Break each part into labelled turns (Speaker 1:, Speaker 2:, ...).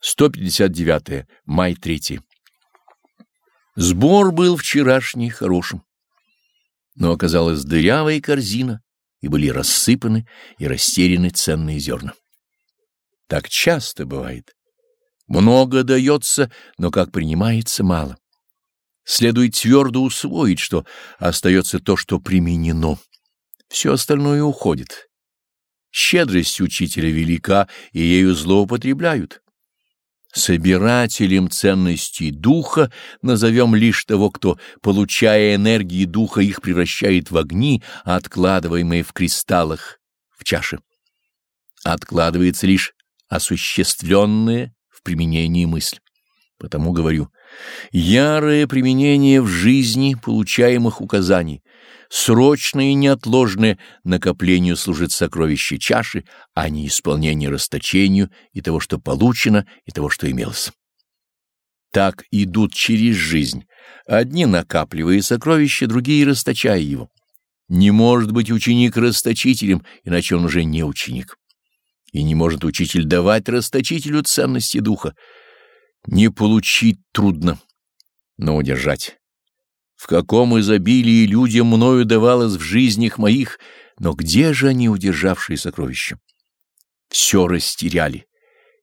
Speaker 1: 159. Май 3. Сбор был вчерашний хорошим, но оказалась дырявая корзина, и были рассыпаны и растеряны ценные зерна. Так часто бывает. Много дается, но как принимается мало. Следует твердо усвоить, что остается то, что применено. Все остальное уходит. Щедрость учителя велика, и ею злоупотребляют. Собирателем ценностей духа назовем лишь того, кто, получая энергии духа, их превращает в огни, откладываемые в кристаллах в чаше. Откладывается лишь осуществленное в применении мысль. Потому говорю, ярое применение в жизни получаемых указаний, срочное и неотложное накоплению служит сокровище чаши, а не исполнение расточению и того, что получено, и того, что имелось. Так идут через жизнь, одни накапливая сокровища, другие расточая его. Не может быть ученик расточителем, иначе он уже не ученик. И не может учитель давать расточителю ценности духа. Не получить трудно, но удержать. В каком изобилии людям мною давалось в жизнях моих, но где же они, удержавшие сокровища? Все растеряли.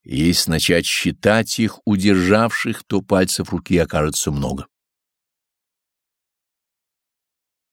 Speaker 1: Если начать считать их удержавших, то пальцев руки окажется много.